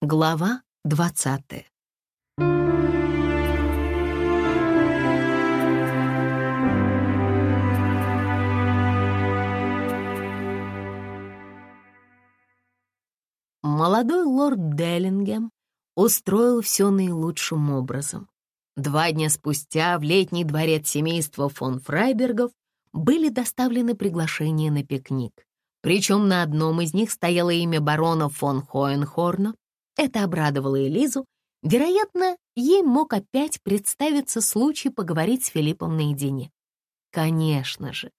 Глава двадцатая. Молодой лорд Деллингем устроил все наилучшим образом. Два дня спустя в летний дворец семейства фон Фрайбергов были доставлены приглашения на пикник. Причем на одном из них стояло имя барона фон Хоенхорна. Это обрадовало Элизу. Вероятно, ей мог опять представиться случай поговорить с Филиппом наедине. Конечно же,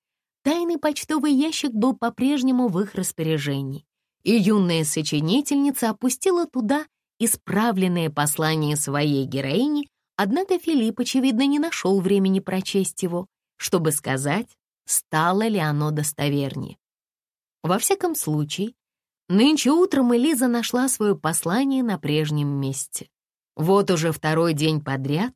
тайный почтовый ящик был по-прежнему в их распоряжении, и юная сочинительница опустила туда исправленное послание своей героини, однако Филипп, очевидно, не нашел времени прочесть его, чтобы сказать, стало ли оно достовернее. Во всяком случае, нынче утром Элиза нашла свое послание на прежнем месте. Вот уже второй день подряд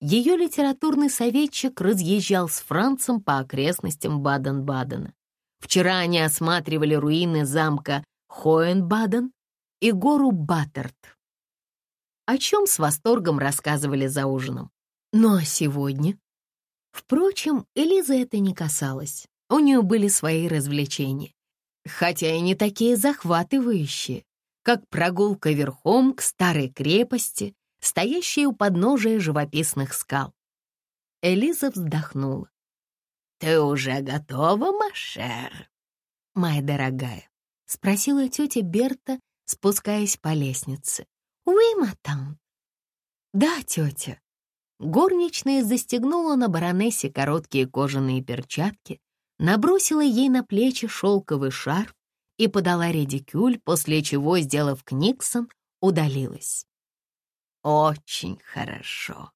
ее литературный советчик разъезжал с Францем по окрестностям Баден-Бадена. Вчера они осматривали руины замка Хоенбаден и гору Баттерт. О чем с восторгом рассказывали за ужином. Ну а сегодня? Впрочем, Элиза это не касалось. У нее были свои развлечения хотя и не такие захватывающие, как прогулка верхом к старой крепости, стоящей у подножия живописных скал. Элиза вздохнула. «Ты уже готова, Машер?» «Моя дорогая», — спросила тетя Берта, спускаясь по лестнице. «Уи, матам». «Да, тетя». Горничная застегнула на баронессе короткие кожаные перчатки, набросила ей на плечи шелковый шарф и подала редикюль, после чего, сделав книксон, удалилась. «Очень хорошо.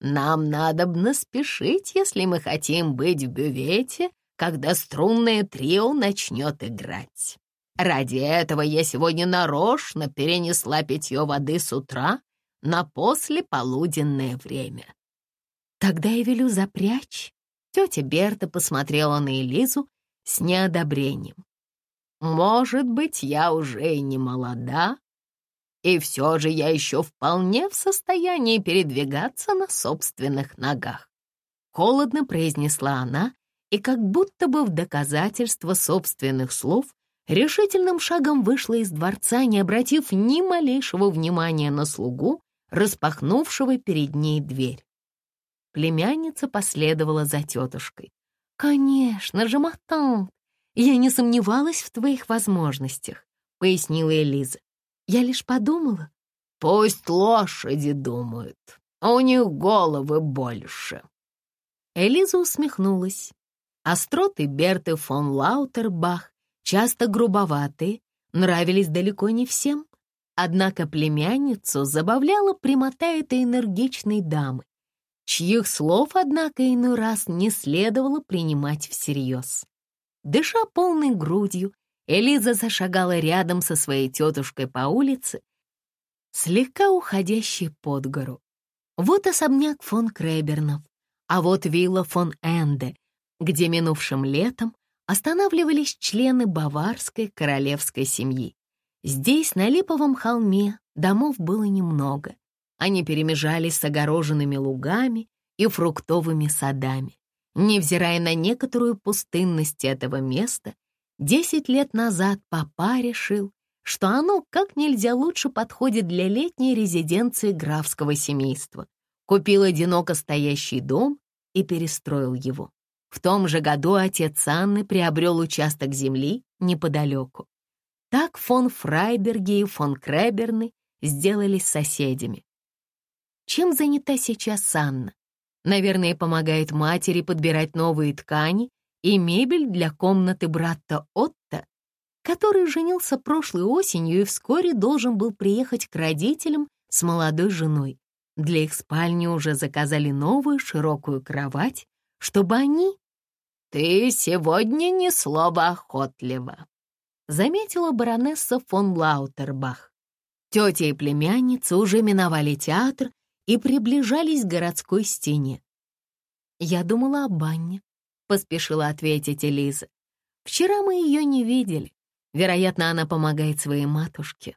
Нам надобно спешить, если мы хотим быть в бювете, когда струнное трио начнет играть. Ради этого я сегодня нарочно перенесла питье воды с утра на послеполуденное время. Тогда я велю запрячь Тетя Берта посмотрела на Элизу с неодобрением. «Может быть, я уже и не молода, и все же я еще вполне в состоянии передвигаться на собственных ногах», холодно произнесла она и как будто бы в доказательство собственных слов решительным шагом вышла из дворца, не обратив ни малейшего внимания на слугу, распахнувшего перед ней дверь. Племянница последовала за тетушкой. «Конечно же, Матан, я не сомневалась в твоих возможностях», — пояснила Элиза. «Я лишь подумала». «Пусть лошади думают, а у них головы больше». Элиза усмехнулась. Остроты Берты фон Лаутербах, часто грубоватые, нравились далеко не всем. Однако племянницу забавляла прямота этой энергичной дамы, чьих слов, однако, иной раз не следовало принимать всерьез. Дыша полной грудью, Элиза зашагала рядом со своей тетушкой по улице, слегка уходящей под гору. Вот особняк фон Кребернов, а вот вилла фон Энде, где минувшим летом останавливались члены баварской королевской семьи. Здесь, на Липовом холме, домов было немного, они перемежались с огороженными лугами и фруктовыми садами. Невзирая на некоторую пустынность этого места, десять лет назад папа решил, что оно как нельзя лучше подходит для летней резиденции графского семейства. Купил одиноко стоящий дом и перестроил его. В том же году отец Анны приобрел участок земли неподалеку. Так фон Фрайберги и фон Креберны сделались соседями. Чем занята сейчас Анна? Наверное, помогает матери подбирать новые ткани и мебель для комнаты брата Отто, который женился прошлой осенью и вскоре должен был приехать к родителям с молодой женой. Для их спальни уже заказали новую широкую кровать, чтобы они... «Ты сегодня ни слова охотливо», — заметила баронесса фон Лаутербах. Тетя и племянница уже миновали театр и приближались к городской стене. «Я думала о банне», — поспешила ответить Элиза. «Вчера мы ее не видели. Вероятно, она помогает своей матушке».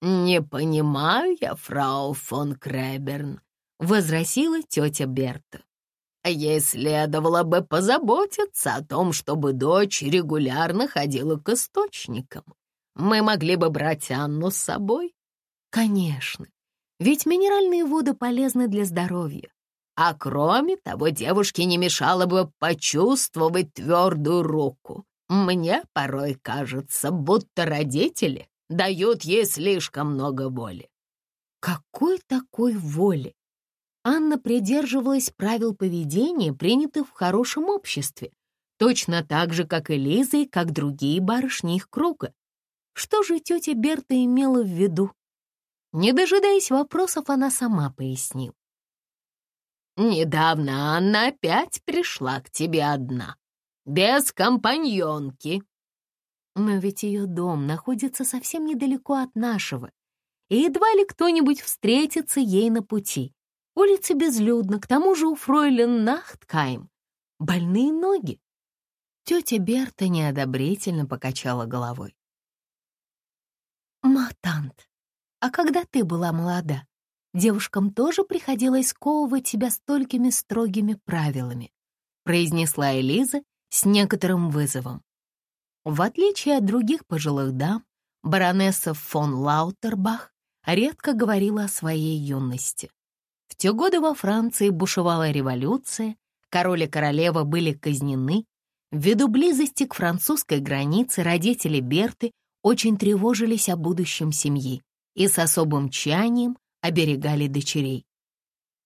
«Не понимаю я, фрау фон Креберн», — возразила тетя Берта. Ей следовало бы позаботиться о том, чтобы дочь регулярно ходила к источникам. Мы могли бы брать Анну с собой. Конечно, ведь минеральные воды полезны для здоровья. А кроме того, девушке не мешало бы почувствовать твердую руку. Мне порой кажется, будто родители дают ей слишком много воли. Какой такой воли? Анна придерживалась правил поведения, принятых в хорошем обществе, точно так же, как и Лиза и как другие барышни их круга. Что же тетя Берта имела в виду? Не дожидаясь вопросов, она сама пояснила. «Недавно Анна опять пришла к тебе одна, без компаньонки». Но ведь ее дом находится совсем недалеко от нашего, и едва ли кто-нибудь встретится ей на пути. Улица безлюдна, к тому же у фройлен Нахткайм больные ноги. Тетя Берта неодобрительно покачала головой. «Матант, а когда ты была молода, девушкам тоже приходилось сковывать тебя столькими строгими правилами», произнесла Элиза с некоторым вызовом. В отличие от других пожилых дам, баронесса фон Лаутербах редко говорила о своей юности. В те годы во Франции бушевала революция, король и королева были казнены. Ввиду близости к французской границе родители Берты очень тревожились о будущем семьи и с особым чаянием оберегали дочерей.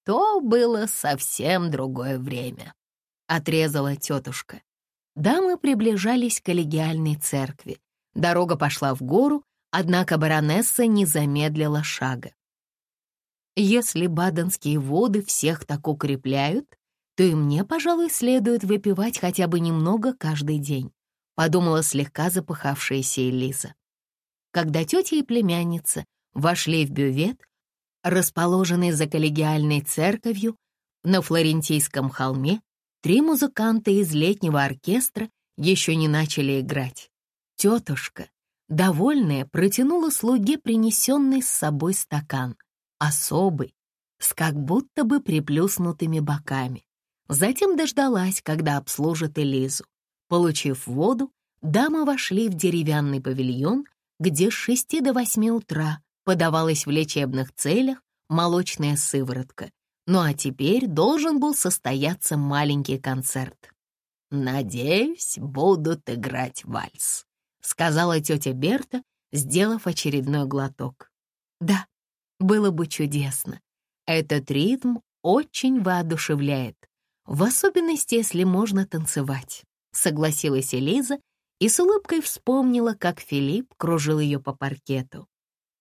То было совсем другое время, — отрезала тетушка. Дамы приближались к коллегиальной церкви. Дорога пошла в гору, однако баронесса не замедлила шага. Если баденские воды всех так укрепляют, то и мне, пожалуй, следует выпивать хотя бы немного каждый день», — подумала слегка запыхавшаяся Элиза. Когда тетя и племянница вошли в бювет, расположенный за коллегиальной церковью на Флорентийском холме, три музыканта из летнего оркестра еще не начали играть. Тетушка, довольная, протянула слуге принесенный с собой стакан — особый, с как будто бы приплюснутыми боками. Затем дождалась, когда обслужат Элизу. Получив воду, дамы вошли в деревянный павильон, где с шести до восьми утра подавалась в лечебных целях молочная сыворотка. Ну а теперь должен был состояться маленький концерт. «Надеюсь, будут играть вальс», — сказала тетя Берта, сделав очередной глоток. «Да, было бы чудесно. Этот ритм очень воодушевляет, в особенности, если можно танцевать, согласилась Элиза и с улыбкой вспомнила, как Филипп кружил ее по паркету.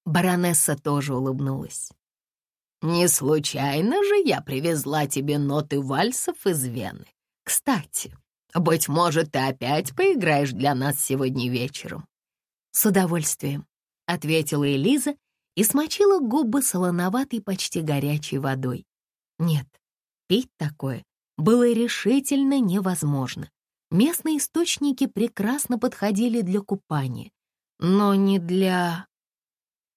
Баронесса тоже улыбнулась. «Не случайно же я привезла тебе ноты вальсов из Вены. Кстати, быть может, ты опять поиграешь для нас сегодня вечером?» «С удовольствием», — ответила Элиза и смочила губы солоноватой, почти горячей водой. Нет, пить такое было решительно невозможно. Местные источники прекрасно подходили для купания, но не для...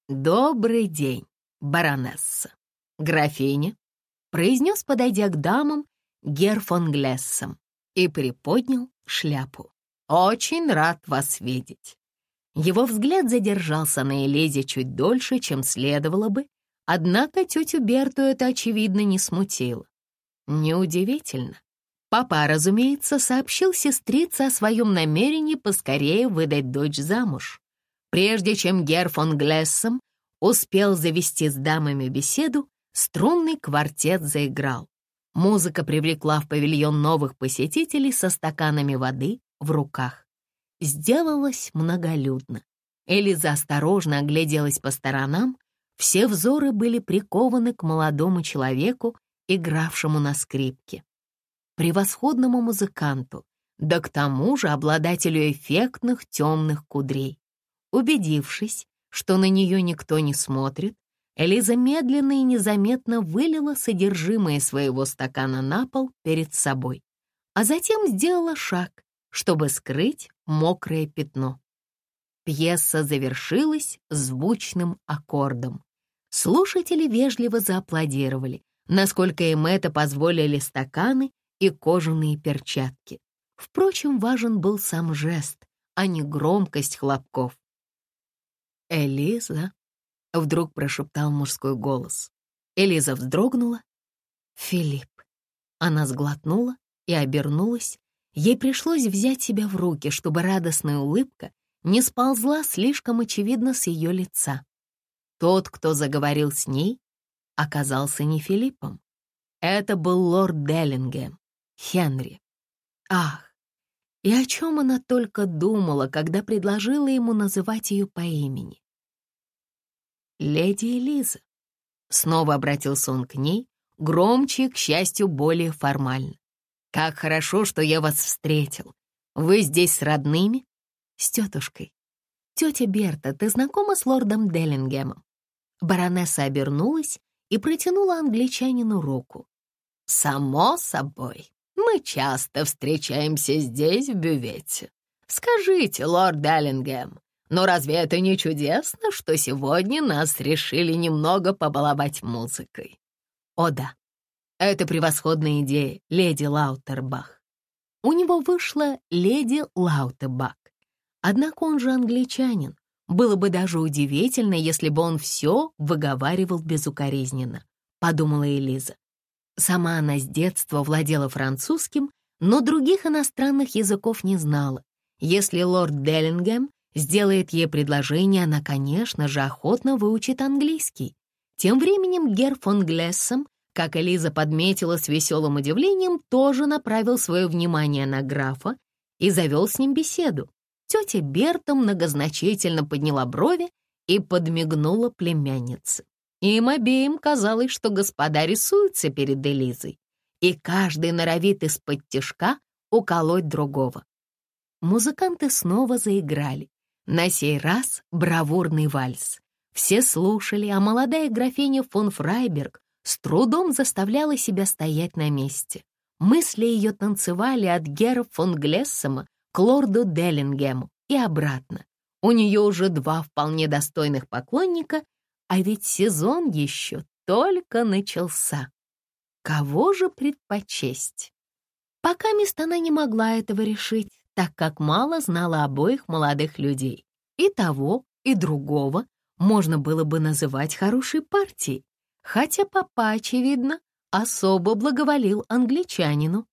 «Добрый день, баронесса!» «Графиня», — произнес, подойдя к дамам, Гер фон Глессом и приподнял шляпу. «Очень рад вас видеть. Его взгляд задержался на Элезе чуть дольше, чем следовало бы, однако тетю Берту это, очевидно, не смутило. Неудивительно. Папа, разумеется, сообщил сестрице о своем намерении поскорее выдать дочь замуж. Прежде чем Гер Глессом успел завести с дамами беседу, струнный квартет заиграл. Музыка привлекла в павильон новых посетителей со стаканами воды в руках сделалось многолюдно. Элиза осторожно огляделась по сторонам, все взоры были прикованы к молодому человеку, игравшему на скрипке. Превосходному музыканту, да к тому же обладателю эффектных темных кудрей. Убедившись, что на нее никто не смотрит, Элиза медленно и незаметно вылила содержимое своего стакана на пол перед собой, а затем сделала шаг, чтобы скрыть мокрое пятно. Пьеса завершилась звучным аккордом. Слушатели вежливо зааплодировали, насколько им это позволили стаканы и кожаные перчатки. Впрочем, важен был сам жест, а не громкость хлопков. «Элиза», — вдруг прошептал мужской голос. Элиза вздрогнула. «Филипп». Она сглотнула и обернулась. Ей пришлось взять себя в руки, чтобы радостная улыбка не сползла слишком очевидно с ее лица. Тот, кто заговорил с ней, оказался не Филиппом. Это был лорд Деллингем, Хенри. Ах, и о чем она только думала, когда предложила ему называть ее по имени. «Леди Элиза», — снова обратился он к ней, громче к счастью, более формально. «Как хорошо, что я вас встретил. Вы здесь с родными?» «С тетушкой. Тетя Берта, ты знакома с лордом Деллингемом?» Баронесса обернулась и протянула англичанину руку. «Само собой, мы часто встречаемся здесь, в бювете. Скажите, лорд Деллингем, но разве это не чудесно, что сегодня нас решили немного побаловать музыкой?» «О да, это превосходная идея, леди Лаутербах». У него вышла леди Лаутербах. Однако он же англичанин, было бы даже удивительно, если бы он все выговаривал безукоризненно, подумала Элиза. Сама она с детства владела французским, но других иностранных языков не знала. Если лорд Деллингем сделает ей предложение, она, конечно же, охотно выучит английский. Тем временем Гер фон Глессом, как Элиза подметила с веселым удивлением, тоже направил свое внимание на графа и завел с ним беседу. Тетя Берта многозначительно подняла брови и подмигнула племяннице. Им обеим казалось, что господа рисуются перед Элизой, и каждый норовит из-под тишка уколоть другого. Музыканты снова заиграли. На сей раз бравурный вальс. Все слушали, а молодая графиня фон Фрайберг с трудом заставляла себя стоять на месте. Мысли ее танцевали от Гера фон Глессема к лорду Деллингему и обратно. У нее уже два вполне достойных поклонника, а ведь сезон еще только начался. Кого же предпочесть? Пока мест она не могла этого решить, так как мало знала обоих молодых людей. И того, и другого можно было бы называть хорошей партией, хотя папа, очевидно, особо благоволил англичанину.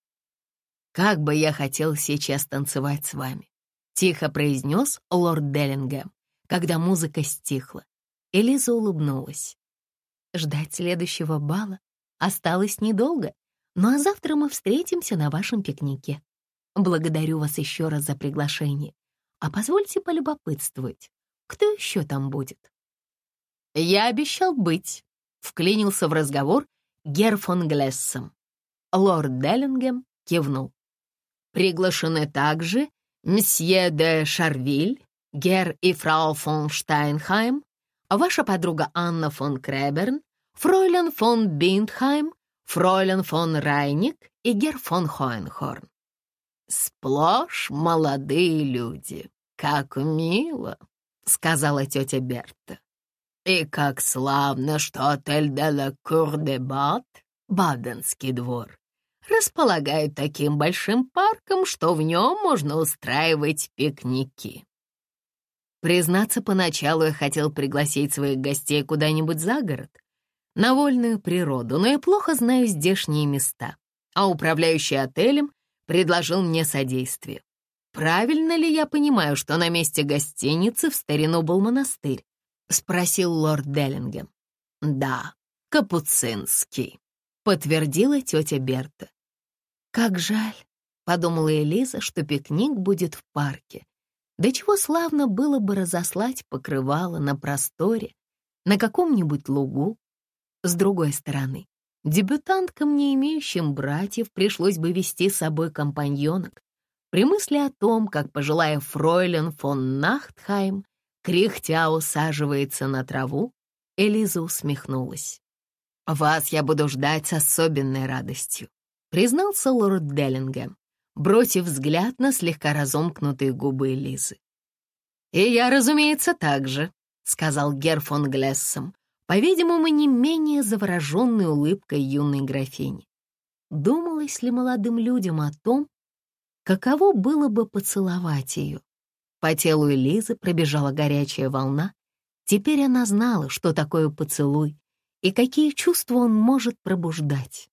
«Как бы я хотел сейчас танцевать с вами», — тихо произнес лорд Деллингем, когда музыка стихла. Элиза улыбнулась. «Ждать следующего бала осталось недолго, ну а завтра мы встретимся на вашем пикнике. Благодарю вас еще раз за приглашение. А позвольте полюбопытствовать, кто еще там будет?» «Я обещал быть», — вклинился в разговор герр фон Глессом. Лорд Деллингем кивнул. Приглашены также мсье де Шарвиль, герр и фрау фон Штайнхайм, ваша подруга Анна фон Креберн, фройлен фон Биндхайм, фройлен фон Райник и герр фон Хоенхорн. «Сплошь молодые люди. Как мило!» — сказала тетя Берта. «И как славно, что отель де ла Кур де Бат, Баденский двор, располагают таким большим парком, что в нем можно устраивать пикники. Признаться, поначалу я хотел пригласить своих гостей куда-нибудь за город, на вольную природу, но я плохо знаю здешние места, а управляющий отелем предложил мне содействие. Правильно ли я понимаю, что на месте гостиницы в старину был монастырь? Спросил лорд Деллингем. Да, капуцинский, подтвердила тетя Берта. «Как жаль», — подумала Элиза, что пикник будет в парке. Да чего славно было бы разослать покрывало на просторе, на каком-нибудь лугу. С другой стороны, дебютанткам, не имеющим братьев, пришлось бы вести с собой компаньонок. При мысли о том, как пожилая фройлен фон Нахтхайм кряхтя усаживается на траву, Элиза усмехнулась. «Вас я буду ждать с особенной радостью признался лорд Деллингем, бросив взгляд на слегка разомкнутые губы Лизы. «И я, разумеется, так же», — сказал Гер фон Глессом, по-видимому, не менее завороженной улыбкой юной графини. Думалось ли молодым людям о том, каково было бы поцеловать ее? По телу Элизы пробежала горячая волна. Теперь она знала, что такое поцелуй и какие чувства он может пробуждать.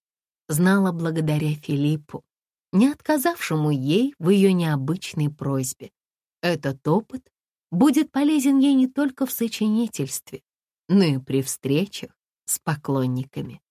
Знала благодаря Филиппу, не отказавшему ей в ее необычной просьбе. Этот опыт будет полезен ей не только в сочинительстве, но и при встречах с поклонниками.